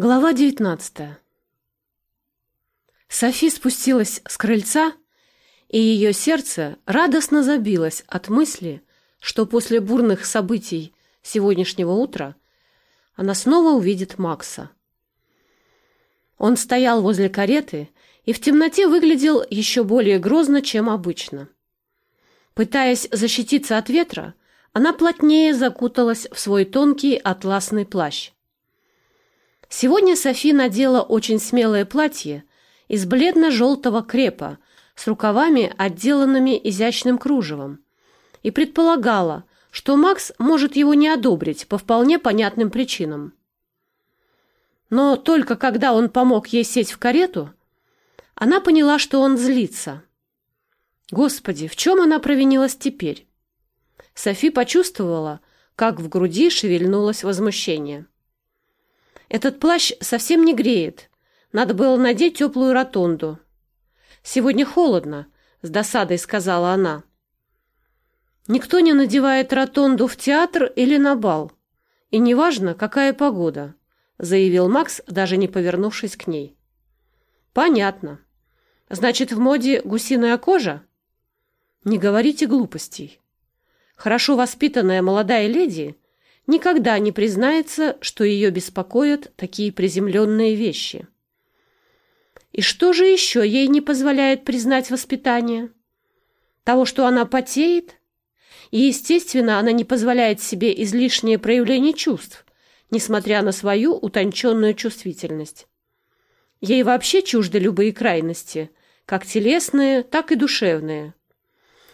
Глава девятнадцатая. Софи спустилась с крыльца, и ее сердце радостно забилось от мысли, что после бурных событий сегодняшнего утра она снова увидит Макса. Он стоял возле кареты и в темноте выглядел еще более грозно, чем обычно. Пытаясь защититься от ветра, она плотнее закуталась в свой тонкий атласный плащ. Сегодня Софи надела очень смелое платье из бледно-желтого крепа с рукавами, отделанными изящным кружевом, и предполагала, что Макс может его не одобрить по вполне понятным причинам. Но только когда он помог ей сесть в карету, она поняла, что он злится. Господи, в чем она провинилась теперь? Софи почувствовала, как в груди шевельнулось возмущение. Этот плащ совсем не греет. Надо было надеть теплую ротонду. Сегодня холодно, с досадой сказала она. Никто не надевает ротонду в театр или на бал. И неважно, какая погода, заявил Макс, даже не повернувшись к ней. Понятно. Значит, в моде гусиная кожа? Не говорите глупостей. Хорошо воспитанная молодая леди никогда не признается, что ее беспокоят такие приземленные вещи. И что же еще ей не позволяет признать воспитание? Того, что она потеет? И, естественно, она не позволяет себе излишнее проявление чувств, несмотря на свою утонченную чувствительность. Ей вообще чужды любые крайности, как телесные, так и душевные.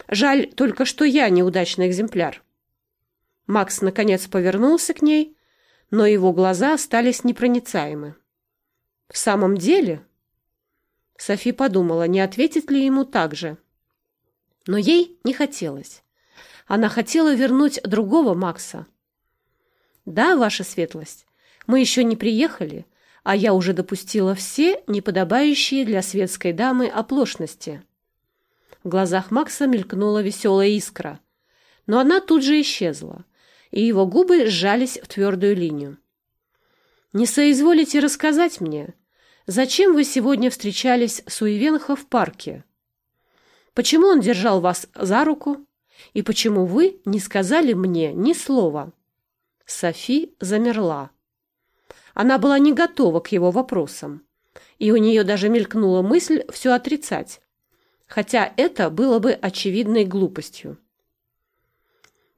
Жаль только, что я неудачный экземпляр. Макс наконец повернулся к ней, но его глаза остались непроницаемы. В самом деле, Софи подумала, не ответит ли ему так же. Но ей не хотелось. Она хотела вернуть другого Макса. Да, ваша светлость, мы еще не приехали, а я уже допустила все неподобающие для светской дамы оплошности. В глазах Макса мелькнула веселая искра, но она тут же исчезла, и его губы сжались в твердую линию. «Не соизволите рассказать мне, зачем вы сегодня встречались с Уивенхо в парке? Почему он держал вас за руку? И почему вы не сказали мне ни слова?» Софи замерла. Она была не готова к его вопросам, и у нее даже мелькнула мысль все отрицать, хотя это было бы очевидной глупостью.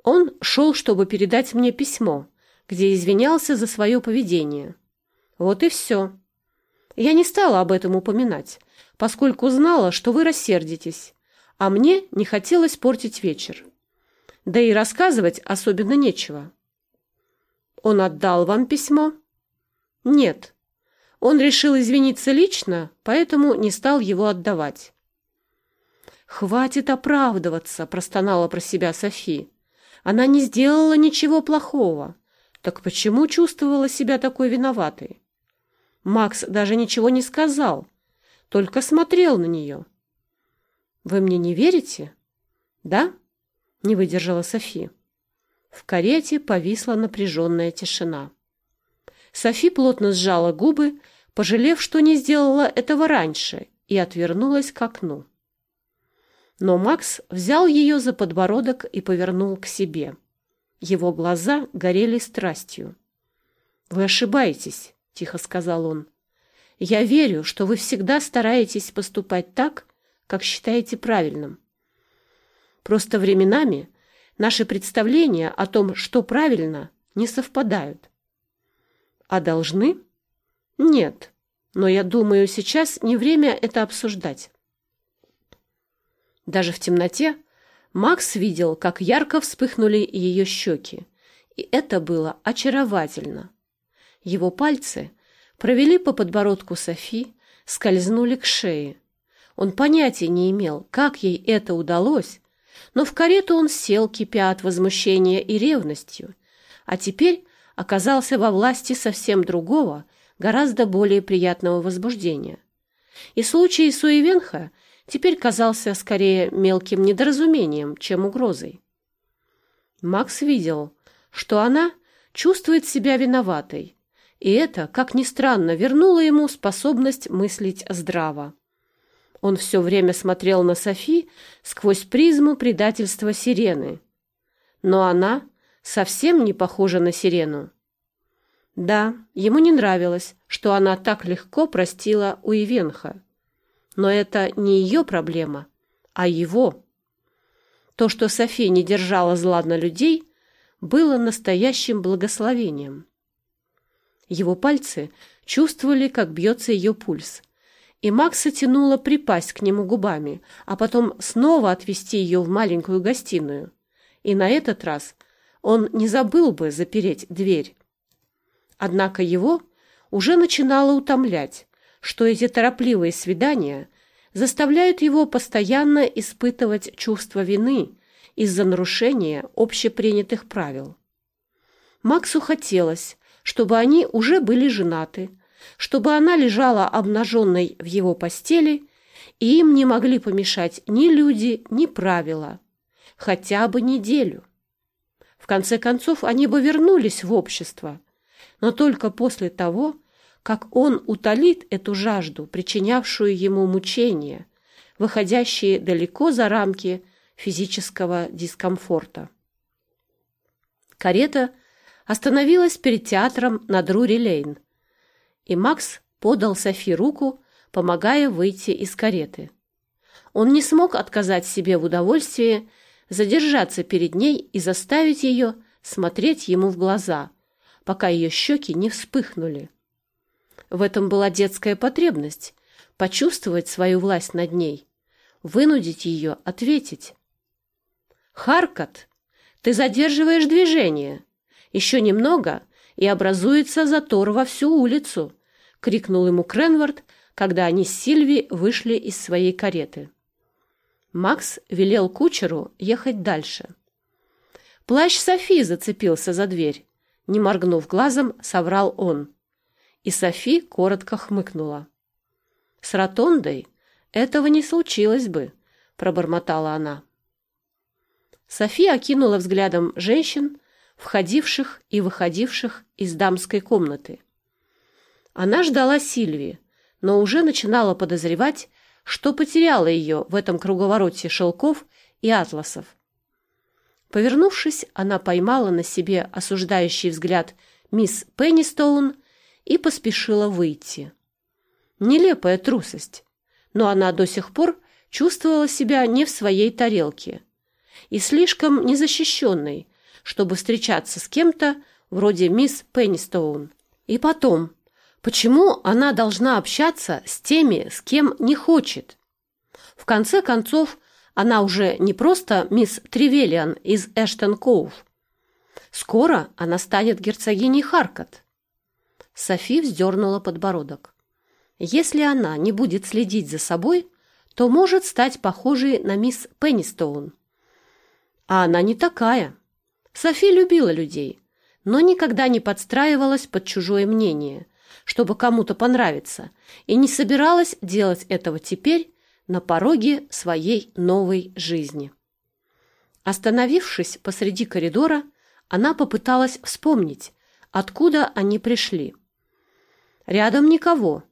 Он шел, чтобы передать мне письмо, где извинялся за свое поведение. Вот и все. Я не стала об этом упоминать, поскольку знала, что вы рассердитесь, а мне не хотелось портить вечер. Да и рассказывать особенно нечего. Он отдал вам письмо? Нет. Он решил извиниться лично, поэтому не стал его отдавать. «Хватит оправдываться», — простонала про себя Софи. Она не сделала ничего плохого. Так почему чувствовала себя такой виноватой? Макс даже ничего не сказал, только смотрел на нее. «Вы мне не верите?» «Да?» — не выдержала Софи. В карете повисла напряженная тишина. Софи плотно сжала губы, пожалев, что не сделала этого раньше, и отвернулась к окну. Но Макс взял ее за подбородок и повернул к себе. Его глаза горели страстью. «Вы ошибаетесь», — тихо сказал он. «Я верю, что вы всегда стараетесь поступать так, как считаете правильным. Просто временами наши представления о том, что правильно, не совпадают. А должны? Нет, но я думаю, сейчас не время это обсуждать. Даже в темноте Макс видел, как ярко вспыхнули ее щеки, и это было очаровательно. Его пальцы провели по подбородку Софи, скользнули к шее. Он понятия не имел, как ей это удалось, но в карету он сел, кипя от возмущения и ревностью, а теперь оказался во власти совсем другого, гораздо более приятного возбуждения. И случай Суевенха теперь казался скорее мелким недоразумением, чем угрозой. Макс видел, что она чувствует себя виноватой, и это, как ни странно, вернуло ему способность мыслить здраво. Он все время смотрел на Софи сквозь призму предательства сирены. Но она совсем не похожа на сирену. Да, ему не нравилось, что она так легко простила Уивенха. Но это не ее проблема, а его. То, что София не держала зла на людей, было настоящим благословением. Его пальцы чувствовали, как бьется ее пульс, и Макса тянуло припасть к нему губами, а потом снова отвести ее в маленькую гостиную. И на этот раз он не забыл бы запереть дверь. Однако его уже начинало утомлять, что эти торопливые свидания заставляют его постоянно испытывать чувство вины из-за нарушения общепринятых правил. Максу хотелось, чтобы они уже были женаты, чтобы она лежала обнаженной в его постели, и им не могли помешать ни люди, ни правила. Хотя бы неделю. В конце концов, они бы вернулись в общество, но только после того, как он утолит эту жажду, причинявшую ему мучения, выходящие далеко за рамки физического дискомфорта. Карета остановилась перед театром на Друри-Лейн и Макс подал Софи руку, помогая выйти из кареты. Он не смог отказать себе в удовольствии задержаться перед ней и заставить ее смотреть ему в глаза, пока ее щеки не вспыхнули. В этом была детская потребность — почувствовать свою власть над ней, вынудить ее ответить. «Харкот, ты задерживаешь движение. Еще немного, и образуется затор во всю улицу», — крикнул ему Кренвард, когда они с Сильви вышли из своей кареты. Макс велел кучеру ехать дальше. Плащ Софи зацепился за дверь. Не моргнув глазом, соврал он. И Софи коротко хмыкнула. «С ротондой этого не случилось бы», — пробормотала она. Софи окинула взглядом женщин, входивших и выходивших из дамской комнаты. Она ждала Сильви, но уже начинала подозревать, что потеряла ее в этом круговороте шелков и атласов. Повернувшись, она поймала на себе осуждающий взгляд мисс Пеннистоун и поспешила выйти. Нелепая трусость, но она до сих пор чувствовала себя не в своей тарелке и слишком незащищенной, чтобы встречаться с кем-то вроде мисс Пеннистоун. И потом, Почему она должна общаться с теми, с кем не хочет? В конце концов, она уже не просто мисс Тревелиан из Эштон-Коув. Скоро она станет герцогиней Харкот. Софи вздернула подбородок. Если она не будет следить за собой, то может стать похожей на мисс Пеннистоун. А она не такая. Софи любила людей, но никогда не подстраивалась под чужое мнение – чтобы кому-то понравиться, и не собиралась делать этого теперь на пороге своей новой жизни. Остановившись посреди коридора, она попыталась вспомнить, откуда они пришли. Рядом никого,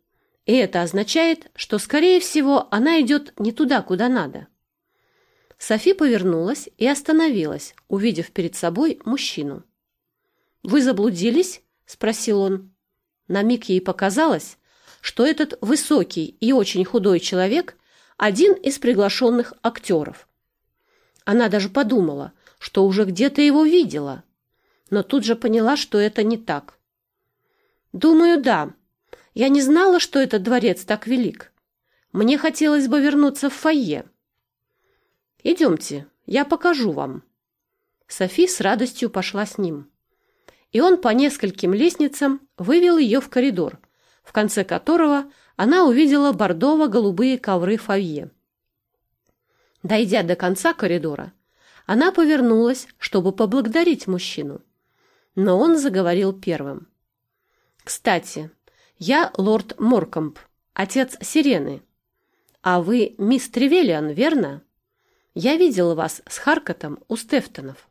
и это означает, что, скорее всего, она идет не туда, куда надо. Софи повернулась и остановилась, увидев перед собой мужчину. «Вы заблудились?» — спросил он. На миг ей показалось, что этот высокий и очень худой человек – один из приглашенных актеров. Она даже подумала, что уже где-то его видела, но тут же поняла, что это не так. «Думаю, да. Я не знала, что этот дворец так велик. Мне хотелось бы вернуться в фойе. Идемте, я покажу вам». Софи с радостью пошла с ним и он по нескольким лестницам вывел ее в коридор, в конце которого она увидела бордово-голубые ковры фойе. Дойдя до конца коридора, она повернулась, чтобы поблагодарить мужчину. Но он заговорил первым. «Кстати, я лорд Моркомб, отец Сирены. А вы мисс Тревелиан, верно? Я видела вас с Харкотом у Стефтонов».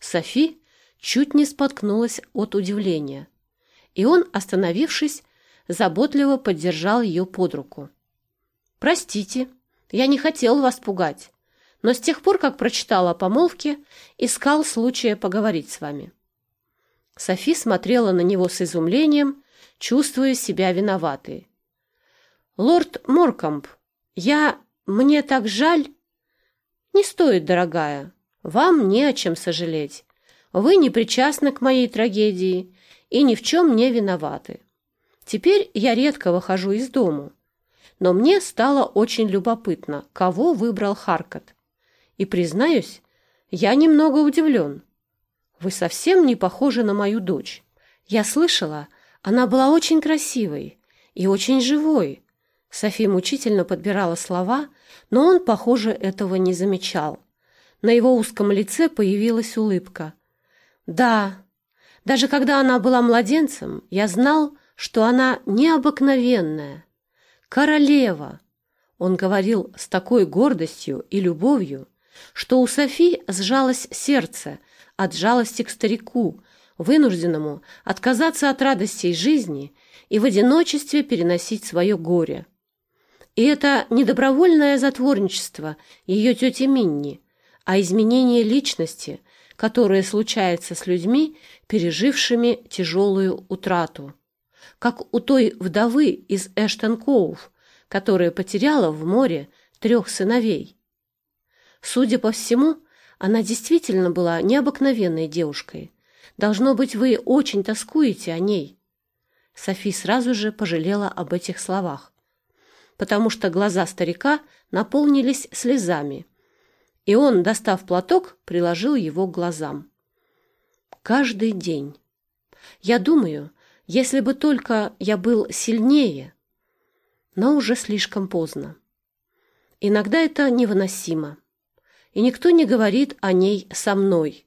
Софи чуть не споткнулась от удивления. и он, остановившись, заботливо поддержал ее под руку. «Простите, я не хотел вас пугать, но с тех пор, как прочитал о помолвке, искал случая поговорить с вами». Софи смотрела на него с изумлением, чувствуя себя виноватой. «Лорд Моркомб, я... мне так жаль...» «Не стоит, дорогая. Вам не о чем сожалеть. Вы не причастны к моей трагедии и ни в чем не виноваты. Теперь я редко выхожу из дому, но мне стало очень любопытно, кого выбрал Харкот. И, признаюсь, я немного удивлен. Вы совсем не похожи на мою дочь. Я слышала, она была очень красивой и очень живой. Софи мучительно подбирала слова, но он, похоже, этого не замечал. На его узком лице появилась улыбка. «Да, даже когда она была младенцем, я знал, что она необыкновенная. Королева!» Он говорил с такой гордостью и любовью, что у Софи сжалось сердце от жалости к старику, вынужденному отказаться от радостей жизни и в одиночестве переносить свое горе. И это не добровольное затворничество ее тети Минни, а изменение личности, которое случается с людьми, пережившими тяжелую утрату. Как у той вдовы из Эштон-Коув, которая потеряла в море трех сыновей. Судя по всему, она действительно была необыкновенной девушкой. Должно быть, вы очень тоскуете о ней. Софи сразу же пожалела об этих словах потому что глаза старика наполнились слезами, и он, достав платок, приложил его к глазам. Каждый день. Я думаю, если бы только я был сильнее, но уже слишком поздно. Иногда это невыносимо, и никто не говорит о ней со мной,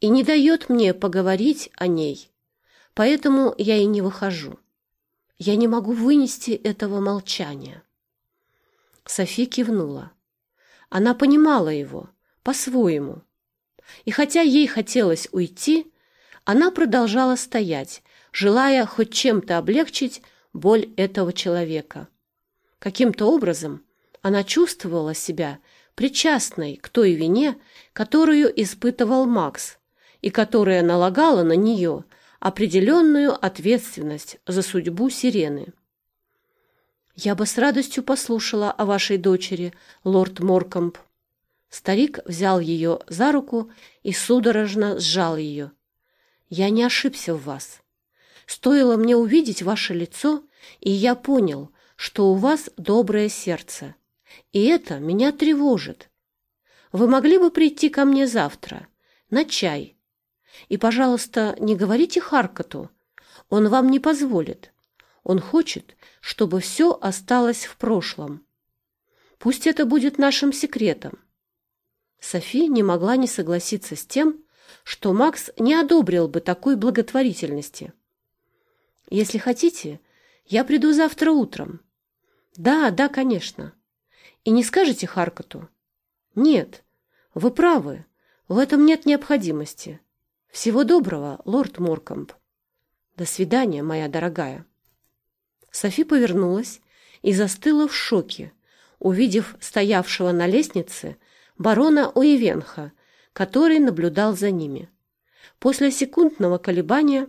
и не дает мне поговорить о ней, поэтому я и не выхожу. Я не могу вынести этого молчания. Софи кивнула. Она понимала его по-своему. И хотя ей хотелось уйти, она продолжала стоять, желая хоть чем-то облегчить боль этого человека. Каким-то образом она чувствовала себя причастной к той вине, которую испытывал Макс, и которая налагала на нее определенную ответственность за судьбу Сирены. «Я бы с радостью послушала о вашей дочери, лорд Моркомб». Старик взял ее за руку и судорожно сжал ее. «Я не ошибся в вас. Стоило мне увидеть ваше лицо, и я понял, что у вас доброе сердце. И это меня тревожит. Вы могли бы прийти ко мне завтра, на чай. И, пожалуйста, не говорите Харкоту, он вам не позволит. Он хочет, чтобы все осталось в прошлом. Пусть это будет нашим секретом. Софи не могла не согласиться с тем, что Макс не одобрил бы такой благотворительности. Если хотите, я приду завтра утром. Да, да, конечно. И не скажете Харкоту? Нет, вы правы, в этом нет необходимости. Всего доброго, лорд Моркомб. До свидания, моя дорогая. Софи повернулась и застыла в шоке, увидев стоявшего на лестнице барона Уивенха, который наблюдал за ними. После секундного колебания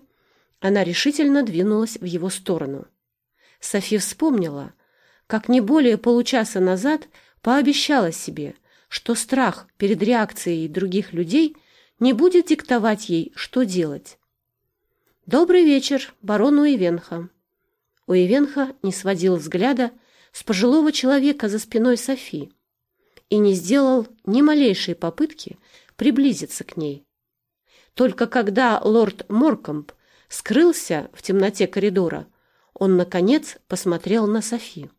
она решительно двинулась в его сторону. Софи вспомнила, как не более получаса назад пообещала себе, что страх перед реакцией других людей не будет диктовать ей, что делать. «Добрый вечер, барон Уивенха», Уивенха не сводил взгляда с пожилого человека за спиной Софи и не сделал ни малейшей попытки приблизиться к ней. Только когда лорд Моркомб скрылся в темноте коридора, он, наконец, посмотрел на Софи.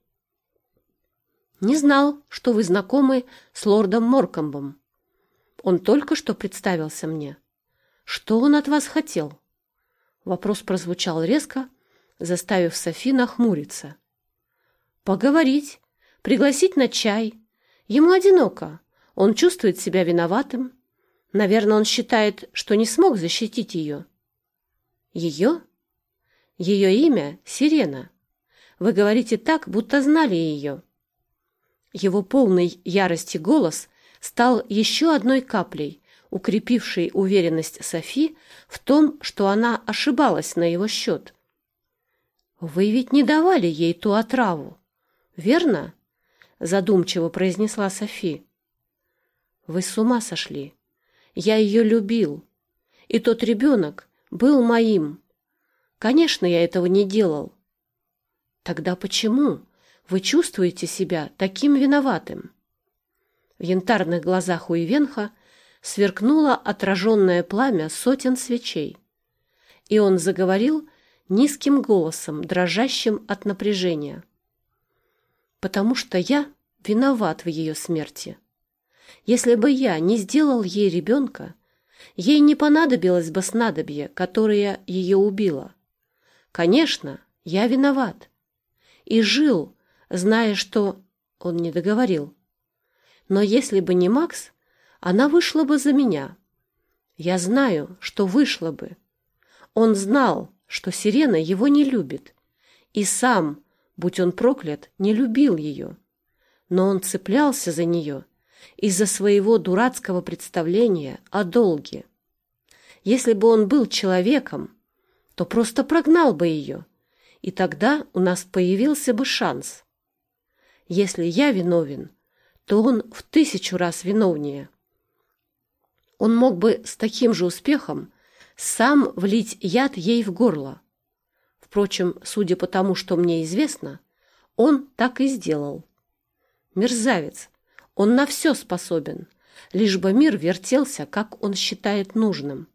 «Не знал, что вы знакомы с лордом Моркомбом. Он только что представился мне. Что он от вас хотел?» Вопрос прозвучал резко, заставив Софи нахмуриться. Поговорить, пригласить на чай. Ему одиноко, он чувствует себя виноватым. Наверное, он считает, что не смог защитить ее. Ее? Ее имя — Сирена. Вы говорите так, будто знали ее. Его полный ярости голос стал еще одной каплей, укрепившей уверенность Софи в том, что она ошибалась на его счет. «Вы ведь не давали ей ту отраву, верно?» — задумчиво произнесла Софи. «Вы с ума сошли. Я ее любил. И тот ребенок был моим. Конечно, я этого не делал. Тогда почему вы чувствуете себя таким виноватым?» В янтарных глазах у Ивенха сверкнуло отраженное пламя сотен свечей. И он заговорил низким голосом, дрожащим от напряжения. «Потому что я виноват в ее смерти. Если бы я не сделал ей ребенка, ей не понадобилось бы снадобье, которое ее убило. Конечно, я виноват. И жил, зная, что... Он не договорил. Но если бы не Макс, она вышла бы за меня. Я знаю, что вышла бы. Он знал, что Сирена его не любит. И сам, будь он проклят, не любил ее. Но он цеплялся за нее из-за своего дурацкого представления о долге. Если бы он был человеком, то просто прогнал бы ее, и тогда у нас появился бы шанс. Если я виновен, то он в тысячу раз виновнее. Он мог бы с таким же успехом сам влить яд ей в горло. Впрочем, судя по тому, что мне известно, он так и сделал. Мерзавец, он на все способен, лишь бы мир вертелся, как он считает нужным.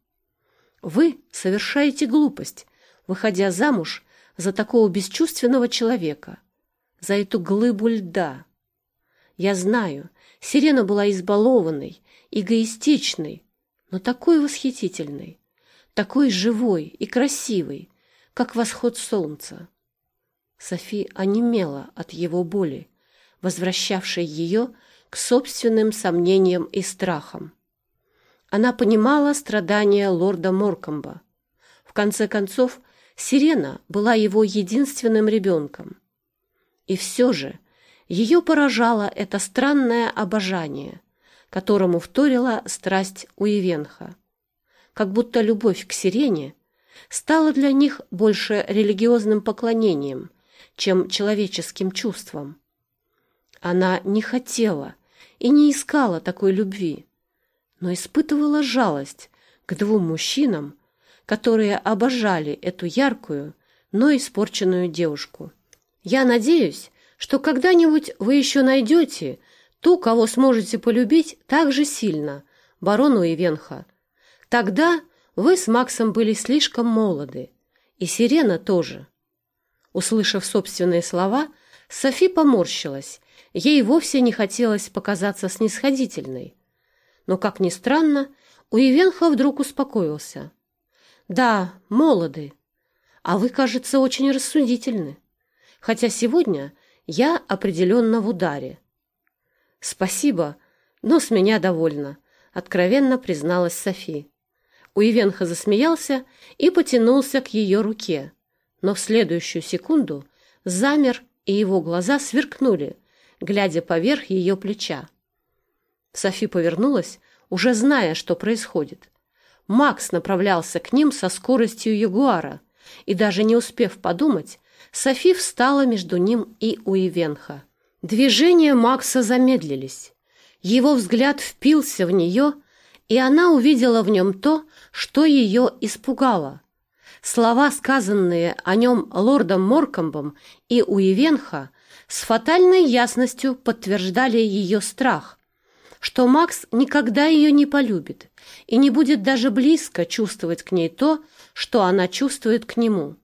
Вы совершаете глупость, выходя замуж за такого бесчувственного человека, за эту глыбу льда. Я знаю, Сирена была избалованной, эгоистичной, но такой восхитительной, такой живой и красивой, как восход солнца. Софи онемела от его боли, возвращавшей ее к собственным сомнениям и страхам. Она понимала страдания лорда Моркомба. В конце концов, Сирена была его единственным ребенком. И все же ее поражало это странное обожание, которому вторила страсть Уивенха. Как будто любовь к сирене стала для них больше религиозным поклонением, чем человеческим чувством. Она не хотела и не искала такой любви, но испытывала жалость к двум мужчинам, которые обожали эту яркую, но испорченную девушку. Я надеюсь, что когда-нибудь вы еще найдете ту, кого сможете полюбить так же сильно, барону Ивенха. Тогда вы с Максом были слишком молоды, и Сирена тоже. Услышав собственные слова, Софи поморщилась. Ей вовсе не хотелось показаться снисходительной. Но, как ни странно, у Ивенха вдруг успокоился. «Да, молоды. А вы, кажется, очень рассудительны. Хотя сегодня я определенно в ударе. Спасибо, но с меня довольно, откровенно призналась Софи. Уивенха засмеялся и потянулся к ее руке, но в следующую секунду замер, и его глаза сверкнули, глядя поверх ее плеча. Софи повернулась, уже зная, что происходит. Макс направлялся к ним со скоростью ягуара, и даже не успев подумать, Софи встала между ним и Уивенха. Движения Макса замедлились. Его взгляд впился в нее, и она увидела в нем то, что ее испугало. Слова, сказанные о нем лордом Моркомбом и Уивенха, с фатальной ясностью подтверждали ее страх, что Макс никогда ее не полюбит и не будет даже близко чувствовать к ней то, что она чувствует к нему.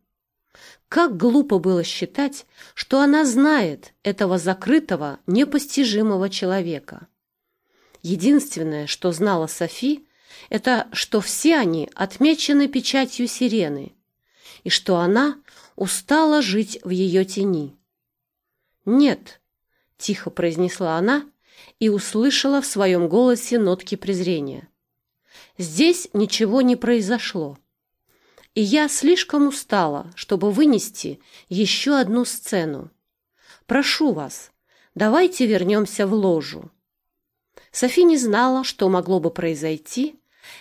Как глупо было считать, что она знает этого закрытого, непостижимого человека. Единственное, что знала Софи, это что все они отмечены печатью сирены, и что она устала жить в ее тени. «Нет», — тихо произнесла она и услышала в своем голосе нотки презрения. «Здесь ничего не произошло. И я слишком устала, чтобы вынести еще одну сцену. Прошу вас, давайте вернемся в ложу». Софи не знала, что могло бы произойти,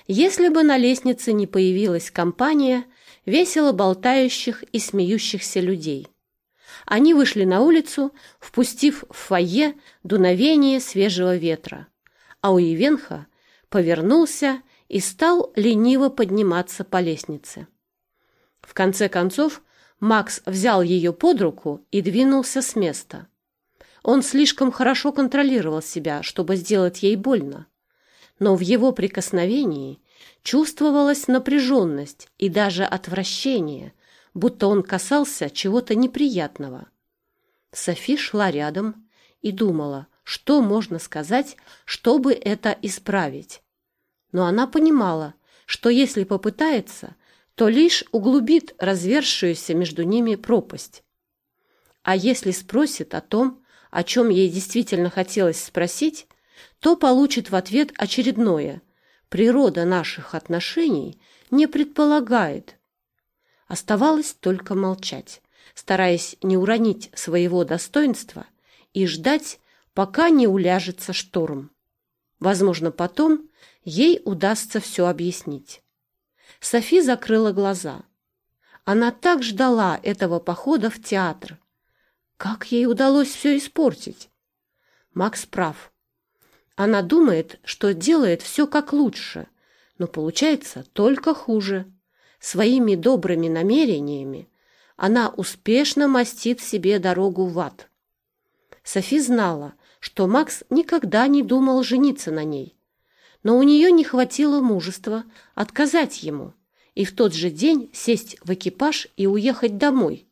если бы на лестнице не появилась компания весело болтающих и смеющихся людей. Они вышли на улицу, впустив в фойе дуновение свежего ветра, а у Ивенха повернулся и стал лениво подниматься по лестнице. В конце концов, Макс взял ее под руку и двинулся с места. Он слишком хорошо контролировал себя, чтобы сделать ей больно. Но в его прикосновении чувствовалась напряженность и даже отвращение, будто он касался чего-то неприятного. Софи шла рядом и думала, что можно сказать, чтобы это исправить. Но она понимала, что если попытается, то лишь углубит развершуюся между ними пропасть. А если спросит о том, о чем ей действительно хотелось спросить, то получит в ответ очередное. Природа наших отношений не предполагает. Оставалось только молчать, стараясь не уронить своего достоинства и ждать, пока не уляжется шторм. Возможно, потом ей удастся все объяснить. Софи закрыла глаза. Она так ждала этого похода в театр, как ей удалось все испортить? Макс прав. Она думает, что делает все как лучше, но получается только хуже. Своими добрыми намерениями она успешно мастит себе дорогу в ад. Софи знала, что Макс никогда не думал жениться на ней, но у нее не хватило мужества отказать ему и в тот же день сесть в экипаж и уехать домой,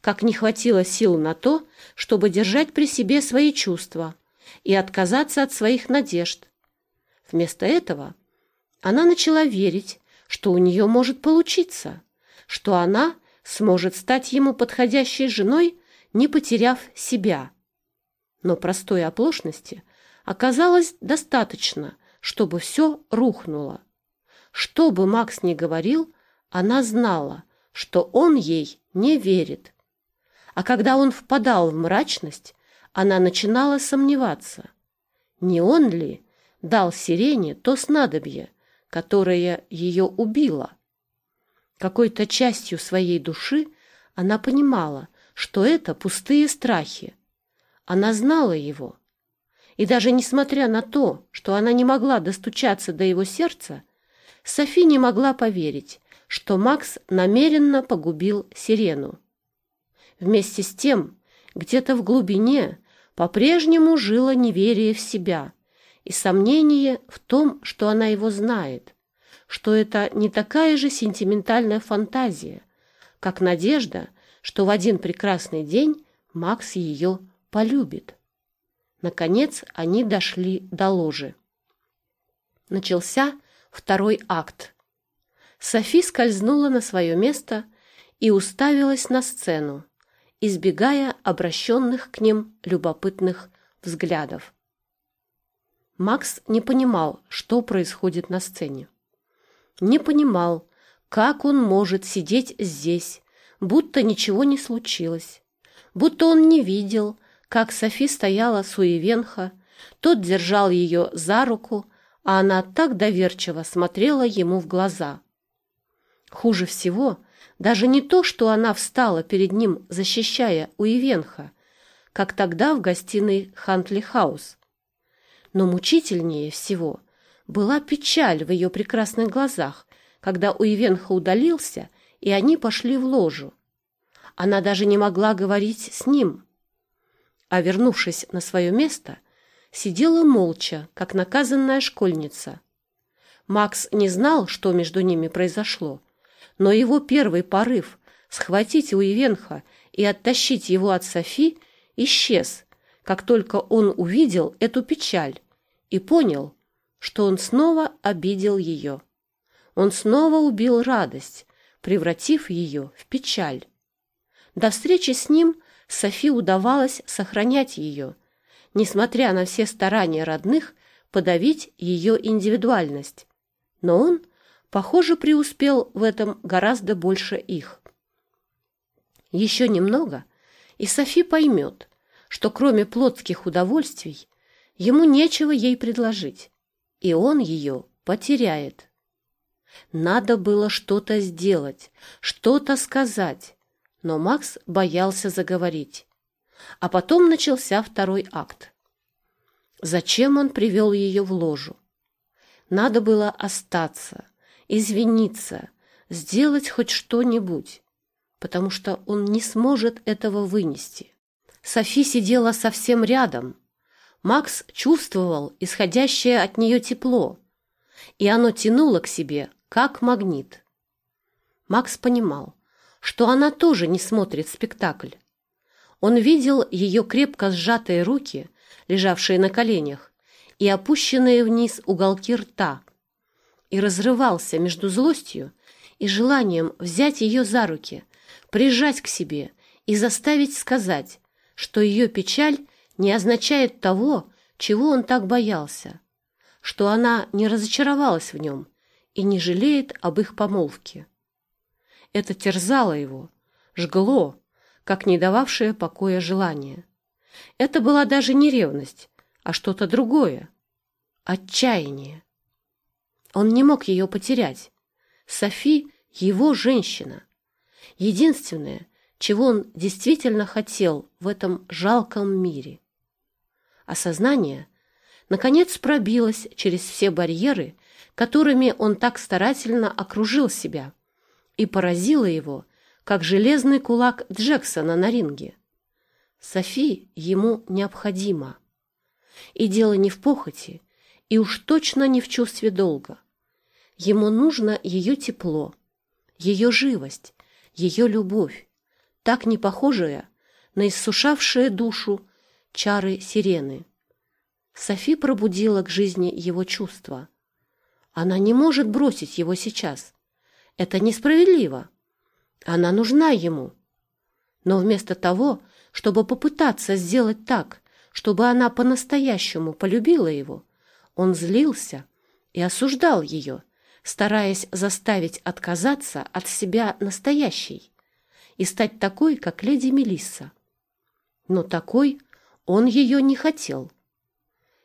как не хватило сил на то, чтобы держать при себе свои чувства и отказаться от своих надежд. Вместо этого она начала верить, что у нее может получиться, что она сможет стать ему подходящей женой, не потеряв себя. Но простой оплошности оказалось достаточно, чтобы все рухнуло. Что бы Макс ни говорил, она знала, что он ей не верит. А когда он впадал в мрачность, она начинала сомневаться, не он ли дал сирене то снадобье, которое ее убило. Какой-то частью своей души она понимала, что это пустые страхи. Она знала его. И даже несмотря на то, что она не могла достучаться до его сердца, Софи не могла поверить, что Макс намеренно погубил Сирену. Вместе с тем, где-то в глубине по-прежнему жило неверие в себя и сомнение в том, что она его знает, что это не такая же сентиментальная фантазия, как надежда, что в один прекрасный день Макс ее полюбит. Наконец они дошли до ложи. Начался второй акт. Софи скользнула на свое место и уставилась на сцену, избегая обращенных к ним любопытных взглядов. Макс не понимал, что происходит на сцене. Не понимал, как он может сидеть здесь, будто ничего не случилось, будто он не видел, как Софи стояла с Уивенха, тот держал ее за руку, а она так доверчиво смотрела ему в глаза. Хуже всего даже не то, что она встала перед ним, защищая Уивенха, как тогда в гостиной Хантли Хаус. Но мучительнее всего была печаль в ее прекрасных глазах, когда Уивенха удалился, и они пошли в ложу. Она даже не могла говорить с ним. А вернувшись на свое место, сидела молча, как наказанная школьница. Макс не знал, что между ними произошло, но его первый порыв схватить Уивенха и оттащить его от Софи исчез, как только он увидел эту печаль и понял, что он снова обидел ее. Он снова убил радость, превратив ее в печаль. До встречи с ним Софи удавалось сохранять ее, несмотря на все старания родных подавить ее индивидуальность. Но он похоже, преуспел в этом гораздо больше их. Еще немного, и Софи поймет, что кроме плотских удовольствий ему нечего ей предложить, и он ее потеряет. Надо было что-то сделать, что-то сказать, но Макс боялся заговорить. А потом начался второй акт. Зачем он привел ее в ложу? Надо было остаться, извиниться, сделать хоть что-нибудь, потому что он не сможет этого вынести. Софи сидела совсем рядом. Макс чувствовал исходящее от нее тепло, и оно тянуло к себе, как магнит. Макс понимал, что она тоже не смотрит спектакль. Он видел ее крепко сжатые руки, лежавшие на коленях, и опущенные вниз уголки рта, и разрывался между злостью и желанием взять ее за руки, прижать к себе и заставить сказать, что ее печаль не означает того, чего он так боялся, что она не разочаровалась в нем и не жалеет об их помолвке. Это терзало его, жгло, как не дававшее покоя желание. Это была даже не ревность, а что-то другое — отчаяние. Он не мог ее потерять. Софи — его женщина. Единственное, чего он действительно хотел в этом жалком мире. Осознание, наконец, пробилось через все барьеры, которыми он так старательно окружил себя, и поразило его, как железный кулак Джексона на ринге. Софи ему необходима. И дело не в похоти, и уж точно не в чувстве долга. Ему нужно ее тепло, ее живость, ее любовь, так не похожая на иссушавшие душу чары сирены. Софи пробудила к жизни его чувства. Она не может бросить его сейчас. Это несправедливо. Она нужна ему. Но вместо того, чтобы попытаться сделать так, чтобы она по-настоящему полюбила его, он злился и осуждал ее, стараясь заставить отказаться от себя настоящей и стать такой, как леди Мелисса. Но такой он ее не хотел.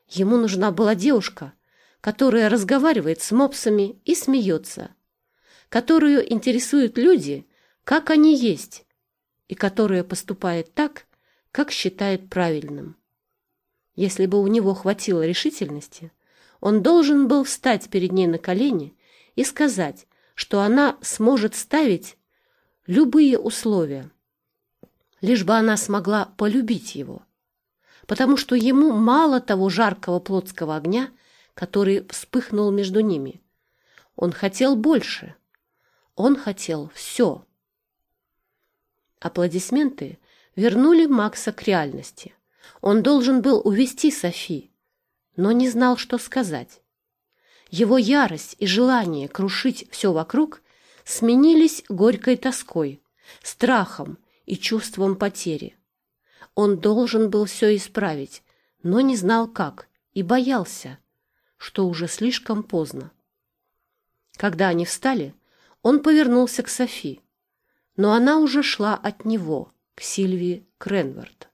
Ему нужна была девушка, которая разговаривает с мопсами и смеется, которую интересуют люди, как они есть, и которая поступает так, как считает правильным. Если бы у него хватило решительности, он должен был встать перед ней на колени и сказать, что она сможет ставить любые условия, лишь бы она смогла полюбить его, потому что ему мало того жаркого плотского огня, который вспыхнул между ними. Он хотел больше. Он хотел все. Аплодисменты вернули Макса к реальности. Он должен был увести Софи, но не знал, что сказать. Его ярость и желание крушить все вокруг сменились горькой тоской, страхом и чувством потери. Он должен был все исправить, но не знал как и боялся, что уже слишком поздно. Когда они встали, он повернулся к Софи, но она уже шла от него, к Сильвии Кренвард.